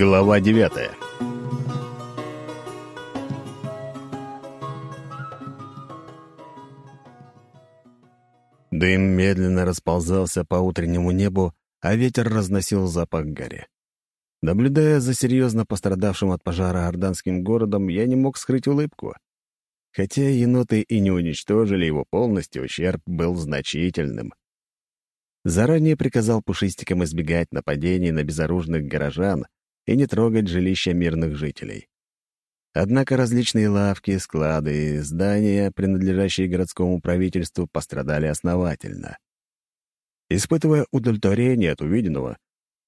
Глава девятая Дым медленно расползался по утреннему небу, а ветер разносил запах гари. Наблюдая за серьезно пострадавшим от пожара орданским городом, я не мог скрыть улыбку. Хотя еноты и не уничтожили его полностью, ущерб был значительным. Заранее приказал пушистикам избегать нападений на безоружных горожан и не трогать жилища мирных жителей. Однако различные лавки, склады и здания, принадлежащие городскому правительству, пострадали основательно. Испытывая удовлетворение от увиденного,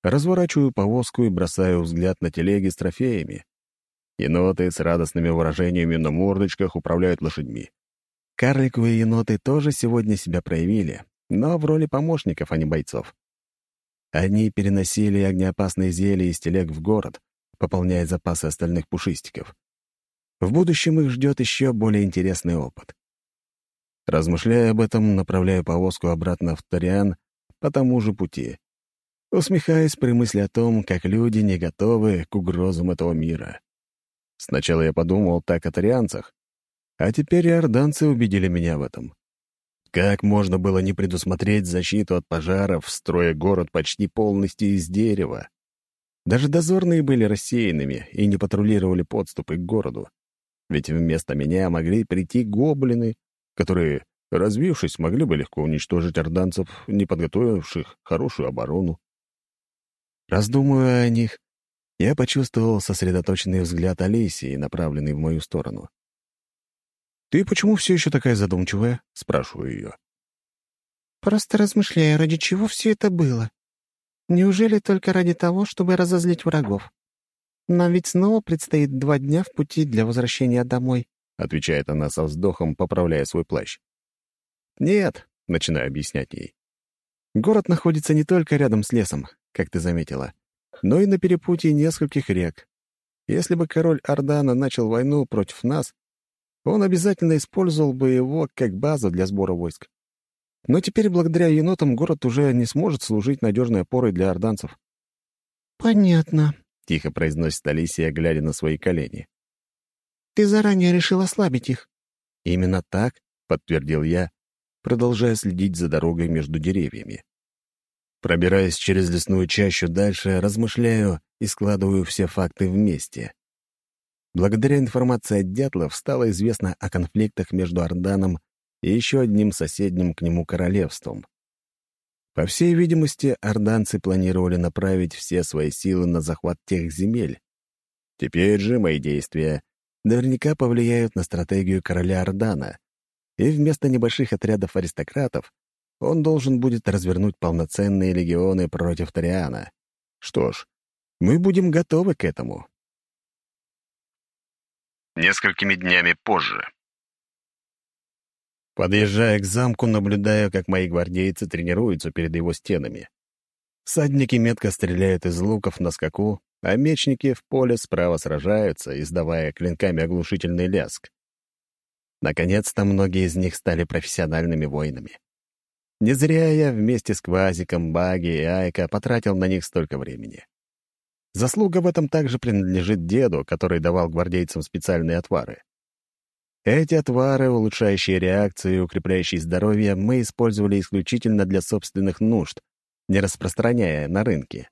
разворачиваю повозку и бросаю взгляд на телеги с трофеями. Еноты с радостными выражениями на мордочках управляют лошадьми. Карликовые еноты тоже сегодня себя проявили, но в роли помощников, а не бойцов. Они переносили огнеопасные зелья из телег в город, пополняя запасы остальных пушистиков. В будущем их ждет еще более интересный опыт. Размышляя об этом, направляю повозку обратно в Ториан по тому же пути. Усмехаясь при мысли о том, как люди не готовы к угрозам этого мира. Сначала я подумал так о торианцах, а теперь и орданцы убедили меня в этом. Как можно было не предусмотреть защиту от пожаров, строя город почти полностью из дерева? Даже дозорные были рассеянными и не патрулировали подступы к городу. Ведь вместо меня могли прийти гоблины, которые, развившись, могли бы легко уничтожить орданцев, не подготовивших хорошую оборону. Раздумывая о них, я почувствовал сосредоточенный взгляд Алисии, направленный в мою сторону. «Ты почему все еще такая задумчивая?» — спрашиваю ее. «Просто размышляю, ради чего все это было. Неужели только ради того, чтобы разозлить врагов? Нам ведь снова предстоит два дня в пути для возвращения домой», — отвечает она со вздохом, поправляя свой плащ. «Нет», — начинаю объяснять ей. «Город находится не только рядом с лесом, как ты заметила, но и на перепутье нескольких рек. Если бы король Ордана начал войну против нас, он обязательно использовал бы его как базу для сбора войск. Но теперь, благодаря енотам, город уже не сможет служить надежной опорой для орданцев. «Понятно», — тихо произносит Алисия, глядя на свои колени. «Ты заранее решил ослабить их». «Именно так», — подтвердил я, продолжая следить за дорогой между деревьями. Пробираясь через лесную чащу дальше, размышляю и складываю все факты вместе. Благодаря информации от дятлов стало известно о конфликтах между Орданом и еще одним соседним к нему королевством. По всей видимости, орданцы планировали направить все свои силы на захват тех земель. Теперь же мои действия наверняка повлияют на стратегию короля Ордана, и вместо небольших отрядов аристократов он должен будет развернуть полноценные легионы против Ториана. Что ж, мы будем готовы к этому несколькими днями позже. Подъезжая к замку, наблюдаю, как мои гвардейцы тренируются перед его стенами. Садники метко стреляют из луков на скаку, а мечники в поле справа сражаются, издавая клинками оглушительный ляск. Наконец-то многие из них стали профессиональными воинами. Не зря я вместе с Квазиком, Баги и Айка потратил на них столько времени. Заслуга в этом также принадлежит деду, который давал гвардейцам специальные отвары. Эти отвары, улучшающие реакцию и укрепляющие здоровье, мы использовали исключительно для собственных нужд, не распространяя на рынке.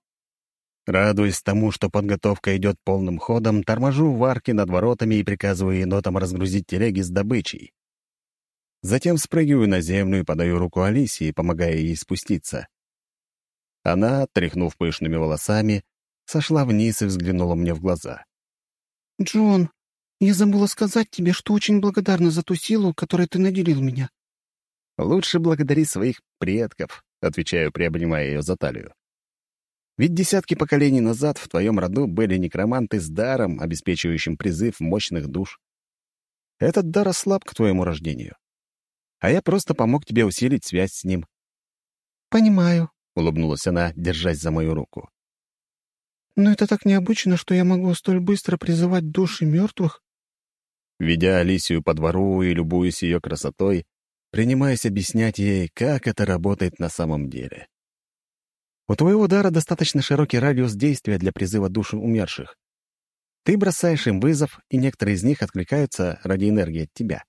Радуясь тому, что подготовка идет полным ходом, торможу в арке над воротами и приказываю енотам разгрузить телеги с добычей. Затем спрыгиваю на землю и подаю руку Алисии, помогая ей спуститься. Она, тряхнув пышными волосами, сошла вниз и взглянула мне в глаза. «Джон, я забыла сказать тебе, что очень благодарна за ту силу, которой ты наделил меня». «Лучше благодари своих предков», — отвечаю, приобнимая ее за талию. «Ведь десятки поколений назад в твоем роду были некроманты с даром, обеспечивающим призыв мощных душ. Этот дар ослаб к твоему рождению. А я просто помог тебе усилить связь с ним». «Понимаю», — улыбнулась она, держась за мою руку. Но это так необычно, что я могу столь быстро призывать души мертвых. Ведя Алисию по двору и любуясь ее красотой, принимаясь объяснять ей, как это работает на самом деле. У твоего дара достаточно широкий радиус действия для призыва душ умерших. Ты бросаешь им вызов, и некоторые из них откликаются ради энергии от тебя.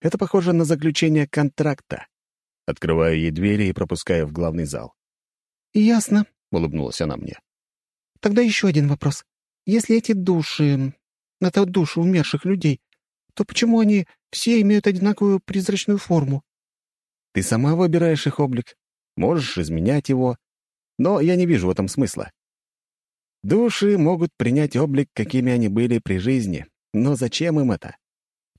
Это похоже на заключение контракта. Открываю ей двери и пропускаю в главный зал. «Ясно», — улыбнулась она мне. «Тогда еще один вопрос. Если эти души... Это души умерших людей, то почему они все имеют одинаковую призрачную форму?» «Ты сама выбираешь их облик. Можешь изменять его. Но я не вижу в этом смысла. Души могут принять облик, какими они были при жизни. Но зачем им это?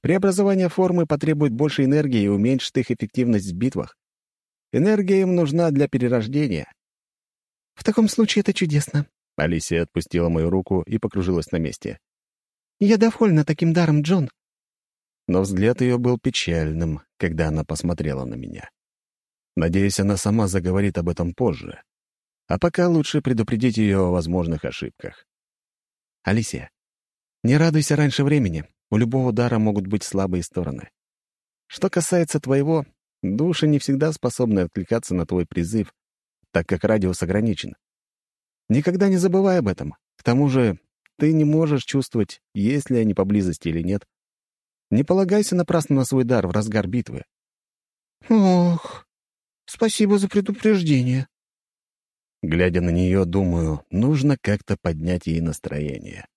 Преобразование формы потребует больше энергии и уменьшит их эффективность в битвах. Энергия им нужна для перерождения. «В таком случае это чудесно», — Алисия отпустила мою руку и покружилась на месте. «Я довольна таким даром, Джон». Но взгляд ее был печальным, когда она посмотрела на меня. Надеюсь, она сама заговорит об этом позже. А пока лучше предупредить ее о возможных ошибках. «Алисия, не радуйся раньше времени. У любого дара могут быть слабые стороны. Что касается твоего, души не всегда способны откликаться на твой призыв, так как радиус ограничен. Никогда не забывай об этом. К тому же ты не можешь чувствовать, есть ли они поблизости или нет. Не полагайся напрасно на свой дар в разгар битвы. «Ох, спасибо за предупреждение», Глядя на нее, думаю, нужно как-то поднять ей настроение.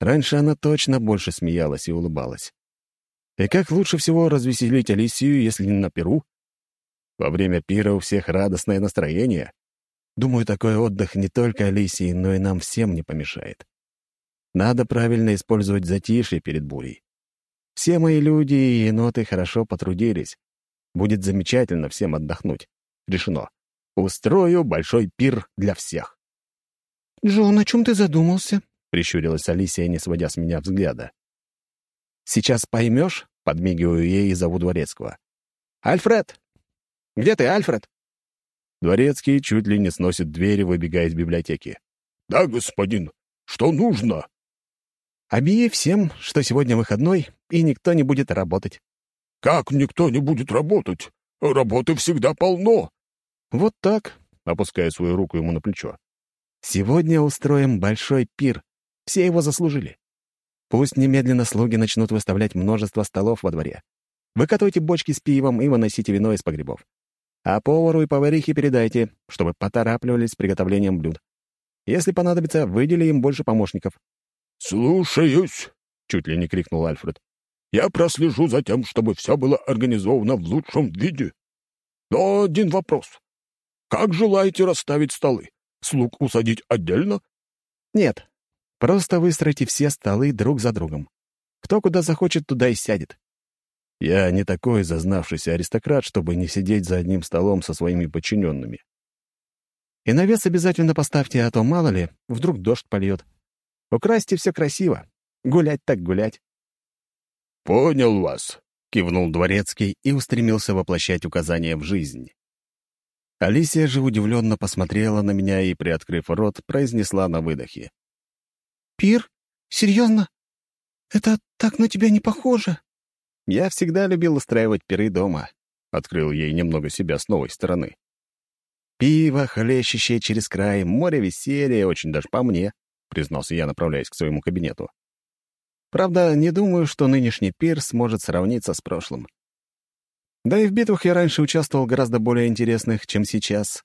Раньше она точно больше смеялась и улыбалась. И как лучше всего развеселить Алисию, если не на Перу? Во время пира у всех радостное настроение. Думаю, такой отдых не только Алисии, но и нам всем не помешает. Надо правильно использовать затишье перед бурей. Все мои люди и еноты хорошо потрудились. Будет замечательно всем отдохнуть. Решено. Устрою большой пир для всех. «Джон, о чем ты задумался?» — прищурилась Алисия, не сводя с меня взгляда. «Сейчас поймешь?» — подмигиваю ей и зову Дворецкого. «Альфред! Где ты, Альфред?» Дворецкий чуть ли не сносит двери, выбегая из библиотеки. «Да, господин. Что нужно?» «Объяви всем, что сегодня выходной, и никто не будет работать». «Как никто не будет работать? Работы всегда полно. «Вот так», — опуская свою руку ему на плечо. «Сегодня устроим большой пир. Все его заслужили. Пусть немедленно слуги начнут выставлять множество столов во дворе. Выкатывайте бочки с пивом и выносите вино из погребов. А повару и поварихе передайте, чтобы поторапливались с приготовлением блюд. Если понадобится, выдели им больше помощников». «Слушаюсь!» — чуть ли не крикнул Альфред. «Я прослежу за тем, чтобы все было организовано в лучшем виде. Но один вопрос. Как желаете расставить столы? Слуг усадить отдельно? Нет. Просто выстроите все столы друг за другом. Кто куда захочет, туда и сядет. Я не такой зазнавшийся аристократ, чтобы не сидеть за одним столом со своими подчиненными. И навес обязательно поставьте, а то, мало ли, вдруг дождь польет. Украсьте все красиво. Гулять так гулять. «Понял вас», — кивнул Дворецкий и устремился воплощать указания в жизнь. Алисия же удивленно посмотрела на меня и, приоткрыв рот, произнесла на выдохе. «Пир? Серьезно? Это так на тебя не похоже?» «Я всегда любил устраивать пиры дома», — открыл ей немного себя с новой стороны. «Пиво, хлещущее через край, море веселья, очень даже по мне», — признался я, направляясь к своему кабинету. «Правда, не думаю, что нынешний пир сможет сравниться с прошлым. Да и в битвах я раньше участвовал гораздо более интересных, чем сейчас.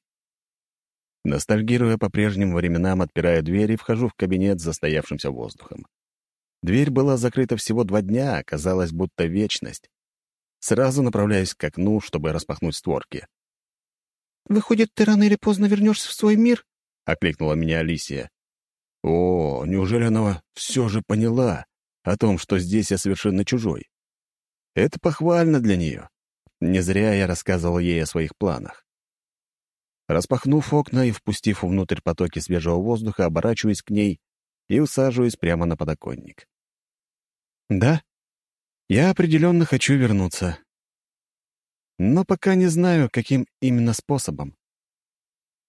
Ностальгируя по прежним временам, отпираю дверь и вхожу в кабинет с застоявшимся воздухом. Дверь была закрыта всего два дня, а казалось, будто вечность. Сразу направляюсь к окну, чтобы распахнуть створки. «Выходит, ты рано или поздно вернешься в свой мир?» — окликнула меня Алисия. «О, неужели она все же поняла о том, что здесь я совершенно чужой? Это похвально для нее. Не зря я рассказывал ей о своих планах. Распахнув окна и впустив внутрь потоки свежего воздуха, оборачиваюсь к ней и усаживаюсь прямо на подоконник. Да, я определенно хочу вернуться. Но пока не знаю, каким именно способом.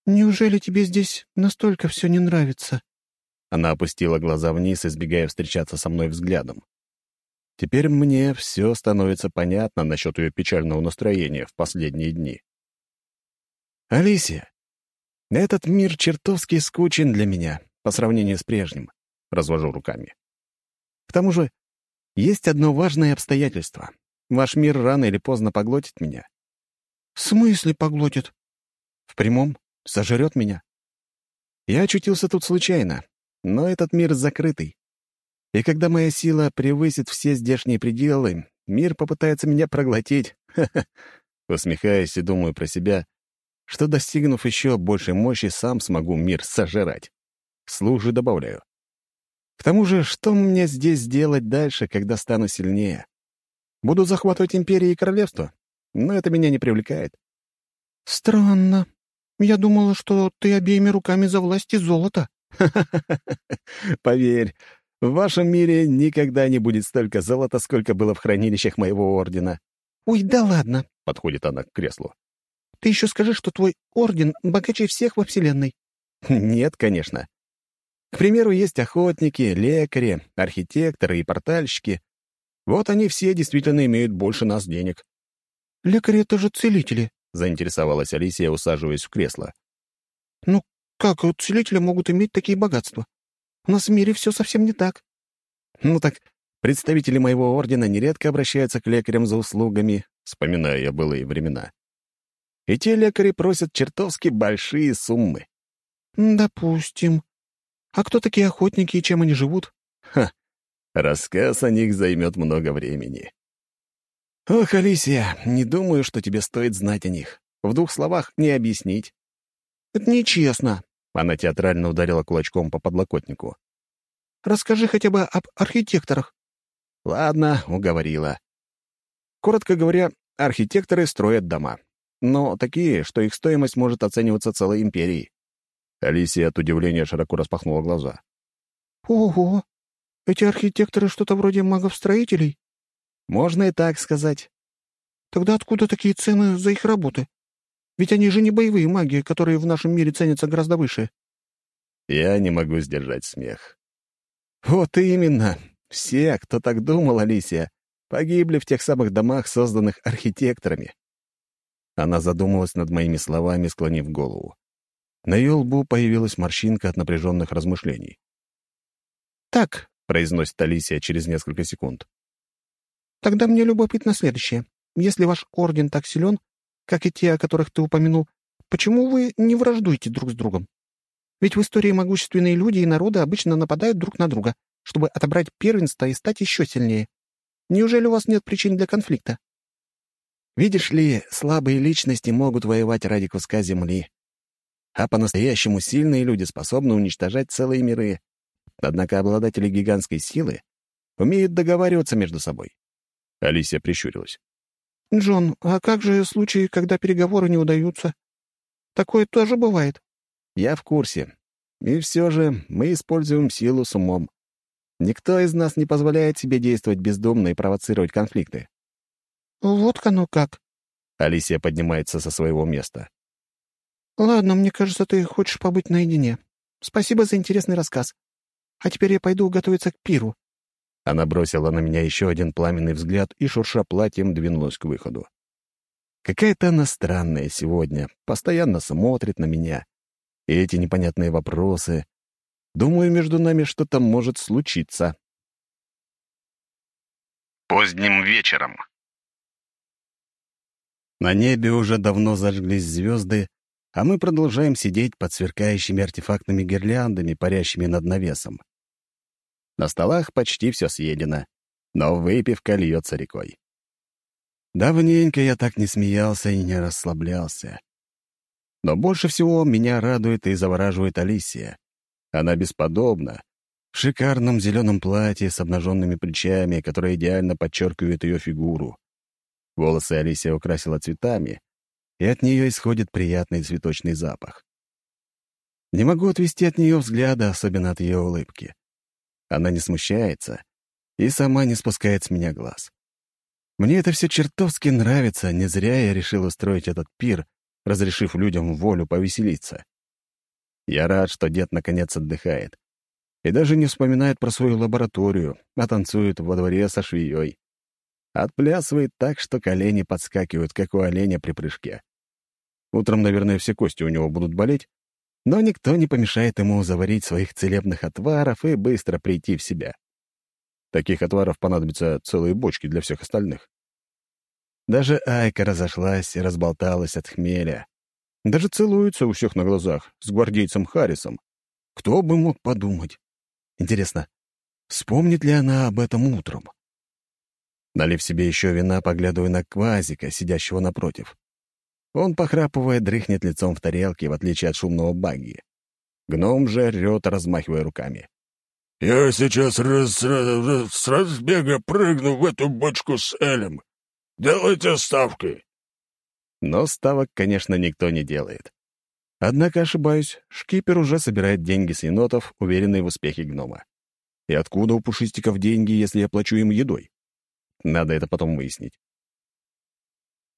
«Неужели тебе здесь настолько все не нравится?» Она опустила глаза вниз, избегая встречаться со мной взглядом. Теперь мне все становится понятно насчет ее печального настроения в последние дни. «Алисия, Этот мир чертовски скучен для меня по сравнению с прежним. Развожу руками. К тому же, есть одно важное обстоятельство. Ваш мир рано или поздно поглотит меня. «В смысле поглотит?» В прямом. Сожрет меня. Я очутился тут случайно, но этот мир закрытый. И когда моя сила превысит все здешние пределы, мир попытается меня проглотить. Усмехаясь и думаю про себя, что, достигнув еще большей мощи, сам смогу мир сожрать. Вслух же добавляю. К тому же, что мне здесь делать дальше, когда стану сильнее? Буду захватывать империи и королевство, но это меня не привлекает. «Странно. Я думала, что ты обеими руками за власть и золото». Поверь, в вашем мире никогда не будет столько золота, сколько было в хранилищах моего ордена». «Ой, да ладно», — подходит она к креслу. «Ты еще скажи, что твой орден богаче всех во Вселенной». «Нет, конечно. К примеру, есть охотники, лекари, архитекторы и портальщики. Вот они все действительно имеют больше нас денег». «Лекари — это же целители», — заинтересовалась Алисия, усаживаясь в кресло. «Ну, как целители могут иметь такие богатства? У нас в мире все совсем не так». «Ну так представители моего ордена нередко обращаются к лекарям за услугами», вспоминая я былые времена. «И те лекари просят чертовски большие суммы». «Допустим. А кто такие охотники и чем они живут?» «Ха, рассказ о них займет много времени». «Ох, Алисия, не думаю, что тебе стоит знать о них. В двух словах не объяснить». «Это нечестно», она театрально ударила кулачком по подлокотнику. «Расскажи хотя бы об архитекторах». «Ладно, уговорила. Коротко говоря, архитекторы строят дома. Но такие, что их стоимость может оцениваться целой империей». Алисия от удивления широко распахнула глаза. «Ого! Эти архитекторы что-то вроде магов-строителей?» «Можно и так сказать». «Тогда откуда такие цены за их работы?» Ведь они же не боевые маги, которые в нашем мире ценятся гораздо выше». Я не могу сдержать смех. «Вот именно. Все, кто так думал, Алисия, погибли в тех самых домах, созданных архитекторами». Она задумалась над моими словами, склонив голову. На ее лбу появилась морщинка от напряженных размышлений. «Так», — произносит Алисия через несколько секунд. «Тогда мне любопытно следующее. Если ваш орден так силен, как и те, о которых ты упомянул, почему вы не враждуете друг с другом? Ведь в истории могущественные люди и народы обычно нападают друг на друга, чтобы отобрать первенство и стать еще сильнее. Неужели у вас нет причин для конфликта? Видишь ли, слабые личности могут воевать ради куска земли. А по-настоящему сильные люди способны уничтожать целые миры. Однако обладатели гигантской силы умеют договариваться между собой. Алисия прищурилась. «Джон, а как же случаи, когда переговоры не удаются? Такое тоже бывает». «Я в курсе. И все же мы используем силу с умом. Никто из нас не позволяет себе действовать бездумно и провоцировать конфликты». «Вот оно как». Алисия поднимается со своего места. «Ладно, мне кажется, ты хочешь побыть наедине. Спасибо за интересный рассказ. А теперь я пойду готовиться к пиру. Она бросила на меня еще один пламенный взгляд и, шурша платьем, двинулась к выходу. Какая-то она странная сегодня, постоянно смотрит на меня. И эти непонятные вопросы. Думаю, между нами что-то может случиться. Поздним вечером. На небе уже давно зажглись звезды, а мы продолжаем сидеть под сверкающими артефактными гирляндами, парящими над навесом. На столах почти все съедено, но выпивка льется рекой. Давненько я так не смеялся и не расслаблялся. Но больше всего меня радует и завораживает Алисия. Она бесподобна, в шикарном зеленом платье с обнаженными плечами, которое идеально подчеркивает ее фигуру. Волосы Алисия украсила цветами, и от нее исходит приятный цветочный запах. Не могу отвести от нее взгляда, особенно от ее улыбки. Она не смущается и сама не спускает с меня глаз. Мне это все чертовски нравится, не зря я решил устроить этот пир, разрешив людям волю повеселиться. Я рад, что дед наконец отдыхает. И даже не вспоминает про свою лабораторию, а танцует во дворе со швеей. Отплясывает так, что колени подскакивают, как у оленя при прыжке. Утром, наверное, все кости у него будут болеть, Но никто не помешает ему заварить своих целебных отваров и быстро прийти в себя. Таких отваров понадобятся целые бочки для всех остальных. Даже Айка разошлась и разболталась от хмеля. Даже целуется у всех на глазах с гвардейцем Харрисом. Кто бы мог подумать? Интересно, вспомнит ли она об этом утром? Налив себе еще вина, поглядываю на Квазика, сидящего напротив. Он, похрапывая, дрыхнет лицом в тарелке, в отличие от шумного багги. Гном же орёт, размахивая руками. «Я сейчас раз, раз, с разбега прыгну в эту бочку с Элем. Делайте ставки!» Но ставок, конечно, никто не делает. Однако ошибаюсь, шкипер уже собирает деньги с енотов, уверенный в успехе гнома. И откуда у пушистиков деньги, если я плачу им едой? Надо это потом выяснить.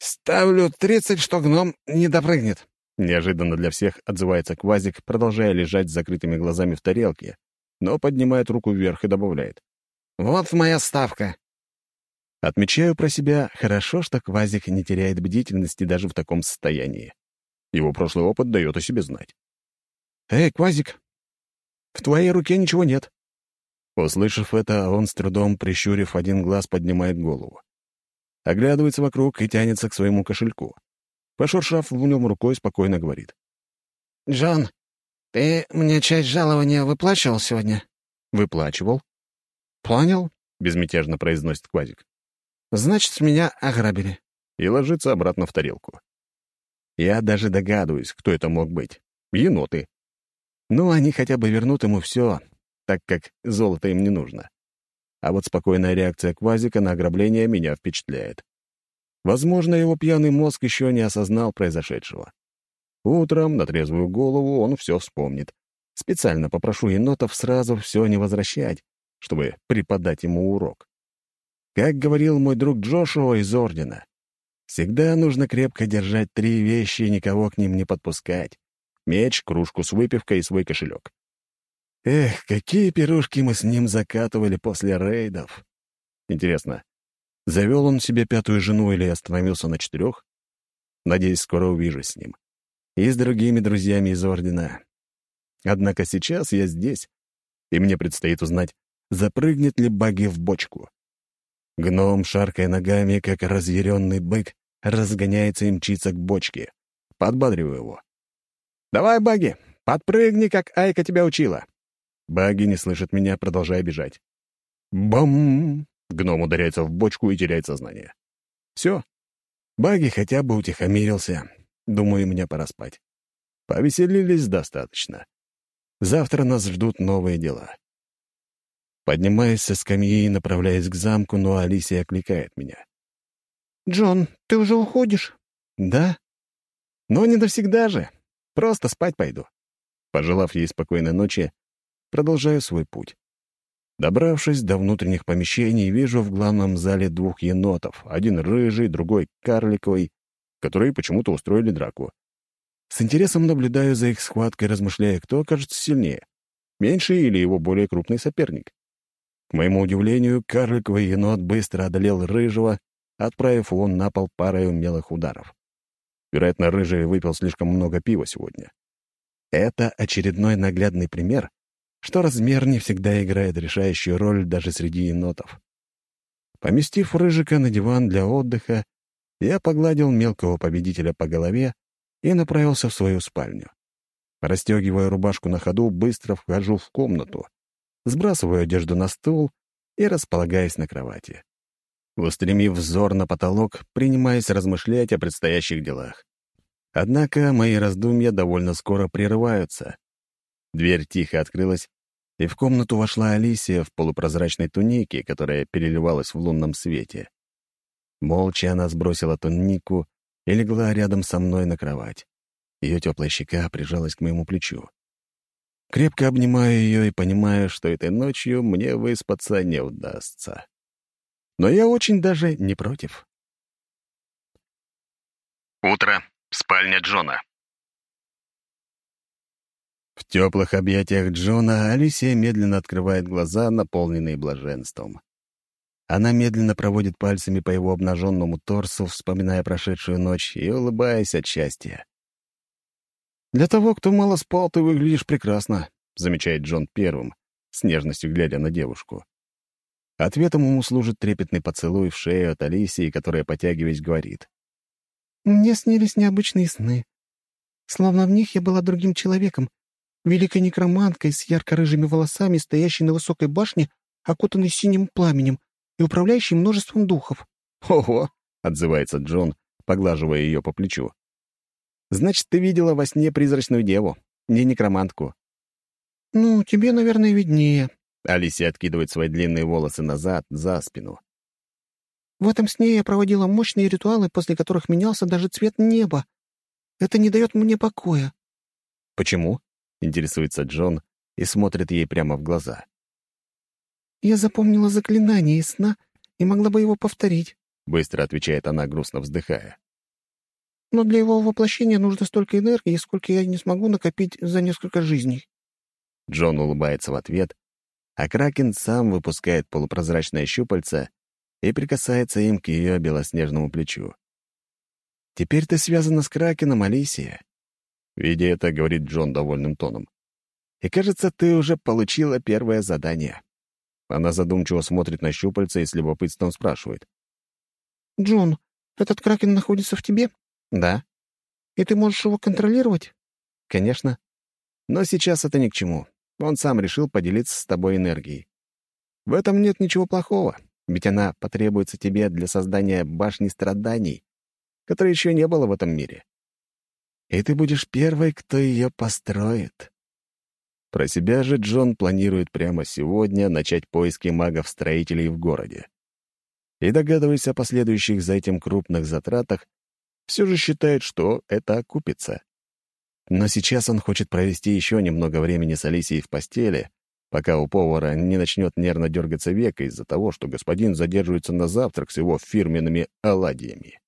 «Ставлю тридцать, что гном не допрыгнет», — неожиданно для всех отзывается Квазик, продолжая лежать с закрытыми глазами в тарелке, но поднимает руку вверх и добавляет. «Вот моя ставка». Отмечаю про себя, хорошо, что Квазик не теряет бдительности даже в таком состоянии. Его прошлый опыт дает о себе знать. «Эй, Квазик, в твоей руке ничего нет». Услышав это, он с трудом, прищурив один глаз, поднимает голову оглядывается вокруг и тянется к своему кошельку. Пошуршав в нем рукой, спокойно говорит. «Джон, ты мне часть жалования выплачивал сегодня?» «Выплачивал». «Понял», — безмятежно произносит Квазик. «Значит, меня ограбили». И ложится обратно в тарелку. Я даже догадываюсь, кто это мог быть. Еноты. Ну, они хотя бы вернут ему все, так как золото им не нужно. А вот спокойная реакция Квазика на ограбление меня впечатляет. Возможно, его пьяный мозг еще не осознал произошедшего. Утром, на трезвую голову, он все вспомнит. Специально попрошу енотов сразу все не возвращать, чтобы преподать ему урок. Как говорил мой друг Джошуа из Ордена, всегда нужно крепко держать три вещи и никого к ним не подпускать. Меч, кружку с выпивкой и свой кошелек. Эх, какие пирушки мы с ним закатывали после рейдов. Интересно, завел он себе пятую жену или остановился на четырех? Надеюсь, скоро увижусь с ним. И с другими друзьями из Ордена. Однако сейчас я здесь, и мне предстоит узнать, запрыгнет ли Баги в бочку. Гном, шаркая ногами, как разъяренный бык, разгоняется и мчится к бочке. Подбадриваю его. «Давай, Баги, подпрыгни, как Айка тебя учила. Баги не слышит меня, продолжая бежать. Бам! Гном ударяется в бочку и теряет сознание. Все. Баги хотя бы утихомирился. Думаю, мне пора спать. Повеселились достаточно. Завтра нас ждут новые дела. Поднимаюсь со скамьи и направляюсь к замку, но Алисия окликает меня. «Джон, ты уже уходишь?» «Да. Но не навсегда же. Просто спать пойду». Пожелав ей спокойной ночи, продолжаю свой путь. Добравшись до внутренних помещений, вижу в главном зале двух енотов, один рыжий, другой карликовый, которые почему-то устроили драку. С интересом наблюдаю за их схваткой, размышляя, кто окажется сильнее, меньший или его более крупный соперник. К моему удивлению, карликовый енот быстро одолел рыжего, отправив его на пол парой умелых ударов. Вероятно, рыжий выпил слишком много пива сегодня. Это очередной наглядный пример, что размер не всегда играет решающую роль даже среди енотов. Поместив Рыжика на диван для отдыха, я погладил мелкого победителя по голове и направился в свою спальню. Растегивая рубашку на ходу, быстро вхожу в комнату, сбрасываю одежду на стул и располагаюсь на кровати. Устремив взор на потолок, принимаясь размышлять о предстоящих делах. Однако мои раздумья довольно скоро прерываются. Дверь тихо открылась, и в комнату вошла Алисия в полупрозрачной тунике, которая переливалась в лунном свете. Молча она сбросила тунику и легла рядом со мной на кровать. Ее теплая щека прижалась к моему плечу. Крепко обнимаю ее и понимаю, что этой ночью мне выспаться не удастся. Но я очень даже не против. Утро. Спальня Джона. В теплых объятиях Джона Алисия медленно открывает глаза, наполненные блаженством. Она медленно проводит пальцами по его обнаженному торсу, вспоминая прошедшую ночь и улыбаясь от счастья. «Для того, кто мало спал, ты выглядишь прекрасно», — замечает Джон первым, с нежностью глядя на девушку. Ответом ему служит трепетный поцелуй в шею от Алисии, которая, потягиваясь, говорит. «Мне снились необычные сны. Словно в них я была другим человеком, великой некроманткой с ярко-рыжими волосами, стоящей на высокой башне, окутанной синим пламенем и управляющей множеством духов». «Ого!» — отзывается Джон, поглаживая ее по плечу. «Значит, ты видела во сне призрачную деву, не некромантку». «Ну, тебе, наверное, виднее». Алисия откидывает свои длинные волосы назад, за спину. «В этом сне я проводила мощные ритуалы, после которых менялся даже цвет неба. Это не дает мне покоя». «Почему?» — интересуется Джон и смотрит ей прямо в глаза. «Я запомнила заклинание из сна и могла бы его повторить», — быстро отвечает она, грустно вздыхая. «Но для его воплощения нужно столько энергии, сколько я не смогу накопить за несколько жизней». Джон улыбается в ответ, а Кракен сам выпускает полупрозрачное щупальце и прикасается им к ее белоснежному плечу. «Теперь ты связана с Кракеном, Алисия». Видя это, говорит Джон довольным тоном. «И кажется, ты уже получила первое задание». Она задумчиво смотрит на щупальца и с любопытством спрашивает. «Джон, этот Кракен находится в тебе?» «Да». «И ты можешь его контролировать?» «Конечно. Но сейчас это ни к чему. Он сам решил поделиться с тобой энергией. В этом нет ничего плохого, ведь она потребуется тебе для создания башни страданий, которой еще не было в этом мире. И ты будешь первой, кто ее построит. Про себя же Джон планирует прямо сегодня начать поиски магов-строителей в городе. И, догадываясь о последующих за этим крупных затратах, все же считает, что это окупится. Но сейчас он хочет провести еще немного времени с Алисией в постели, пока у повара не начнет нервно дергаться века из-за того, что господин задерживается на завтрак с его фирменными оладьями.